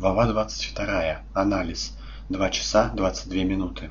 Глава 22. Анализ. 2 часа 22 минуты.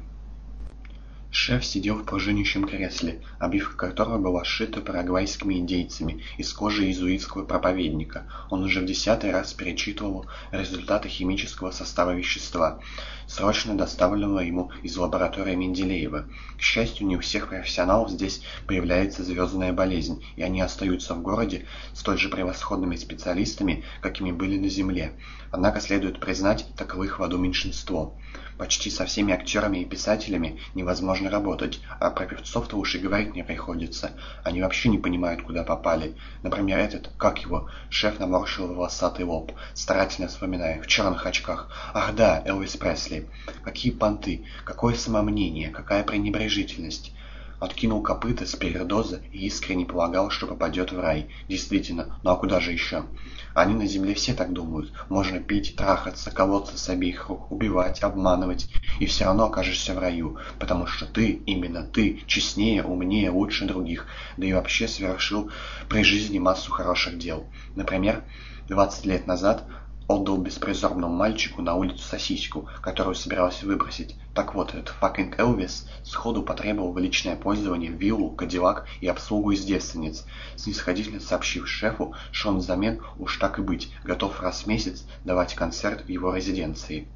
Шеф сидел в пружинящем кресле, обивка которого была сшита парагвайскими индейцами из кожи иезуитского проповедника. Он уже в десятый раз перечитывал результаты химического состава вещества, срочно доставленного ему из лаборатории Менделеева. К счастью, не у всех профессионалов здесь появляется звездная болезнь, и они остаются в городе столь же превосходными специалистами, какими были на Земле. Однако следует признать, таковых в аду меньшинство. Почти со всеми актерами и писателями невозможно работать, а про певцов-то уж и говорить не приходится. Они вообще не понимают, куда попали. Например, этот, как его, шеф наморщил волосатый лоб, старательно вспоминая, в черных очках. Ах да, Элвис Пресли. Какие понты, какое самомнение, какая пренебрежительность. Откинул копыта с передоза и искренне полагал, что попадет в рай. Действительно, ну а куда же еще? Они на земле все так думают. Можно пить, трахаться, колоться с обеих рук, убивать, обманывать, и все равно окажешься в раю, потому что ты, именно ты, честнее, умнее, лучше других, да и вообще совершил при жизни массу хороших дел. Например, 20 лет назад отдал беспризорному мальчику на улицу сосиску, которую собирался выбросить. Так вот, этот fucking Элвис сходу потребовал в личное пользование виллу, кадиллак и обслугу из девственниц, снисходительно сообщив шефу, что он взамен, уж так и быть, готов раз в месяц давать концерт в его резиденции.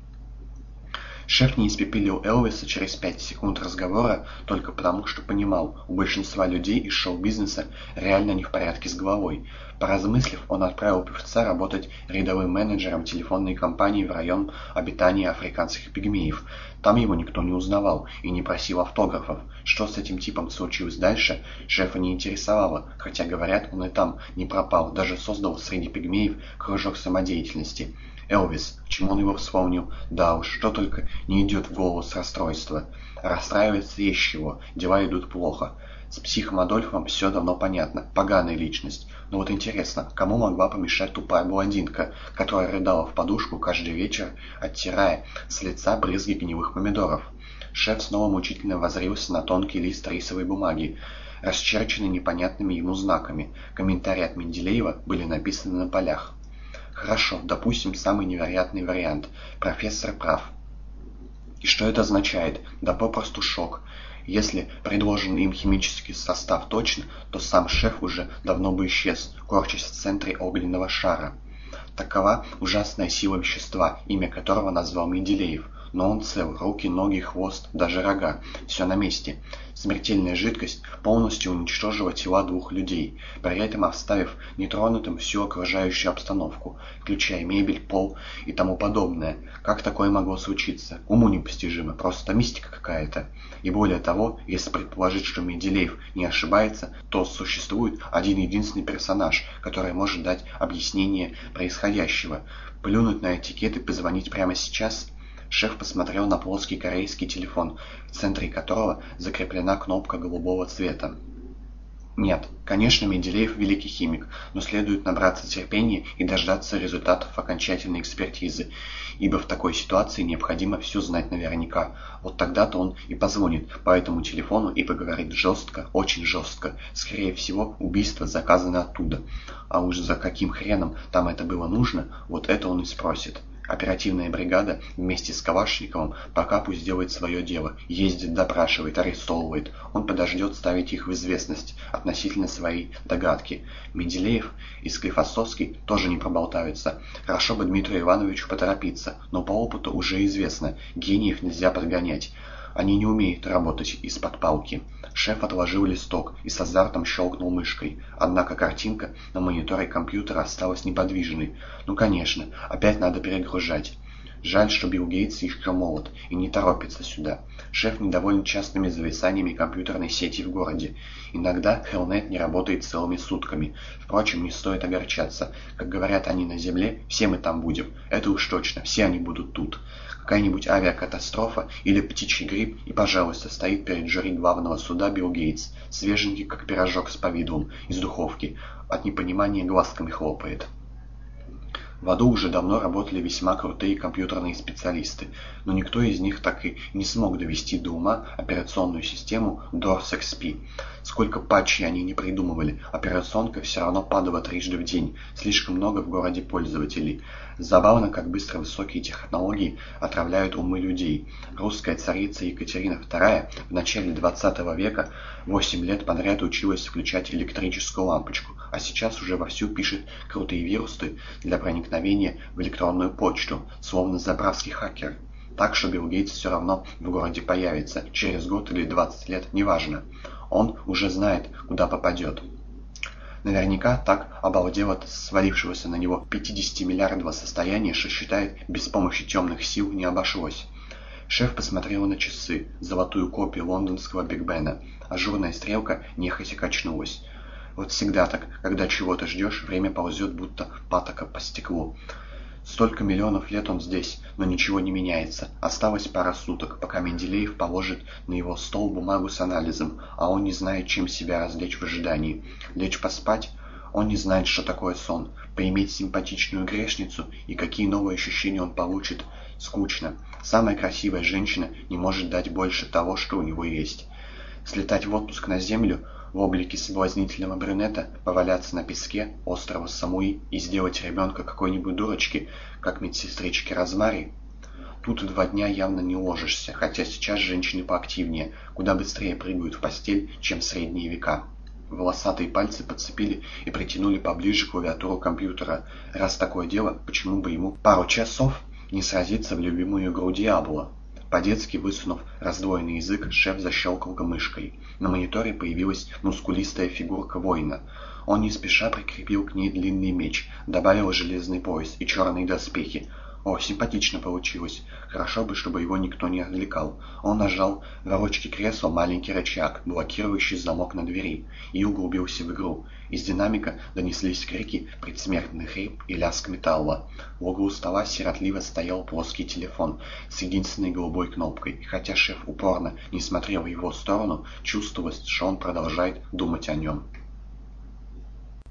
Шеф не испепелил Элвиса через пять секунд разговора только потому, что понимал, у большинства людей из шоу-бизнеса реально не в порядке с головой. Поразмыслив, он отправил певца работать рядовым менеджером телефонной компании в район обитания африканских пигмеев. Там его никто не узнавал и не просил автографов. Что с этим типом случилось дальше, шефа не интересовало, хотя, говорят, он и там не пропал, даже создал среди пигмеев кружок самодеятельности. Элвис, к чему он его вспомнил? Да уж, что только не идет в голову с расстройства. Расстраивается есть чего, дела идут плохо. С психом Адольфом все давно понятно, поганая личность. Но вот интересно, кому могла помешать тупая блондинка, которая рыдала в подушку каждый вечер, оттирая с лица брызги гнилых помидоров? Шеф снова мучительно возрился на тонкий лист рисовой бумаги, расчерченный непонятными ему знаками. Комментарии от Менделеева были написаны на полях. Хорошо, допустим, самый невероятный вариант. Профессор прав. И что это означает? Да попросту шок. Если предложенный им химический состав точен, то сам шеф уже давно бы исчез, корчась в центре огненного шара. Такова ужасная сила вещества, имя которого назвал Менделеев. Но он цел, руки, ноги, хвост, даже рога. Все на месте. Смертельная жидкость полностью уничтожила тела двух людей, при этом оставив нетронутым всю окружающую обстановку, включая мебель, пол и тому подобное. Как такое могло случиться? Уму непостижимо, просто мистика какая-то. И более того, если предположить, что Менделеев не ошибается, то существует один единственный персонаж, который может дать объяснение происходящего. Плюнуть на этикет и позвонить прямо сейчас – Шеф посмотрел на плоский корейский телефон, в центре которого закреплена кнопка голубого цвета. Нет, конечно, Менделеев великий химик, но следует набраться терпения и дождаться результатов окончательной экспертизы, ибо в такой ситуации необходимо все знать наверняка. Вот тогда-то он и позвонит по этому телефону и поговорит жестко, очень жестко. Скорее всего, убийство заказано оттуда. А уж за каким хреном там это было нужно, вот это он и спросит. Оперативная бригада вместе с Калашниковым пока пусть делает свое дело. Ездит, допрашивает, арестовывает. Он подождет ставить их в известность относительно своей догадки. Менделеев и Склифосовский тоже не проболтаются. Хорошо бы Дмитрию Ивановичу поторопиться, но по опыту уже известно, гениев нельзя подгонять. Они не умеют работать из-под палки. Шеф отложил листок и с азартом щелкнул мышкой. Однако картинка на мониторе компьютера осталась неподвижной. Ну конечно, опять надо перегружать. Жаль, что Билл Гейтс еще молод и не торопится сюда. Шеф недоволен частными зависаниями компьютерной сети в городе. Иногда Хелнет не работает целыми сутками. Впрочем, не стоит огорчаться. Как говорят они на Земле, все мы там будем. Это уж точно, все они будут тут какая-нибудь авиакатастрофа или птичий грипп, и, пожалуйста, стоит перед жюри главного суда Билл Гейтс, свеженький, как пирожок с повидлом, из духовки, от непонимания глазками хлопает. В аду уже давно работали весьма крутые компьютерные специалисты, но никто из них так и не смог довести до ума операционную систему DORS XP. Сколько патчей они не придумывали, операционка все равно падала трижды в день, слишком много в городе пользователей. Забавно, как быстро высокие технологии отравляют умы людей. Русская царица Екатерина II в начале 20 века 8 лет подряд училась включать электрическую лампочку, а сейчас уже вовсю пишет крутые вирусы для проникновения в электронную почту, словно заправский хакер. Так что Билл Гейтс все равно в городе появится, через год или 20 лет, неважно. Он уже знает, куда попадет. Наверняка так обалдел от свалившегося на него 50-миллиардного состояния, что считает, без помощи темных сил не обошлось. Шеф посмотрел на часы, золотую копию лондонского Биг Бена. Ажурная стрелка нехотя качнулась. Вот всегда так, когда чего-то ждешь, время ползет, будто патока по стеклу. Столько миллионов лет он здесь, но ничего не меняется. Осталось пара суток, пока Менделеев положит на его стол бумагу с анализом, а он не знает, чем себя развлечь в ожидании. Лечь поспать? Он не знает, что такое сон. Поиметь симпатичную грешницу и какие новые ощущения он получит. Скучно. Самая красивая женщина не может дать больше того, что у него есть. Слетать в отпуск на землю в облике соблазнительного брюнета, поваляться на песке острова Самуи и сделать ребенка какой-нибудь дурочки, как медсестрички Розмари? Тут два дня явно не уложишься, хотя сейчас женщины поактивнее, куда быстрее прыгают в постель, чем в средние века. Волосатые пальцы подцепили и притянули поближе клавиатуру компьютера. Раз такое дело, почему бы ему пару часов не сразиться в любимую игру Диабло? По-детски высунув раздвоенный язык, шеф защелкал мышкой. На мониторе появилась мускулистая фигурка воина. Он не спеша прикрепил к ней длинный меч, добавил железный пояс и черные доспехи. О, симпатично получилось. Хорошо бы, чтобы его никто не отвлекал. Он нажал в ручке кресла маленький рычаг, блокирующий замок на двери, и углубился в игру. Из динамика донеслись крики, предсмертный хрип и лязг металла. В углу стола сиротливо стоял плоский телефон с единственной голубой кнопкой, и хотя шеф упорно не смотрел в его сторону, чувствовалось, что он продолжает думать о нем.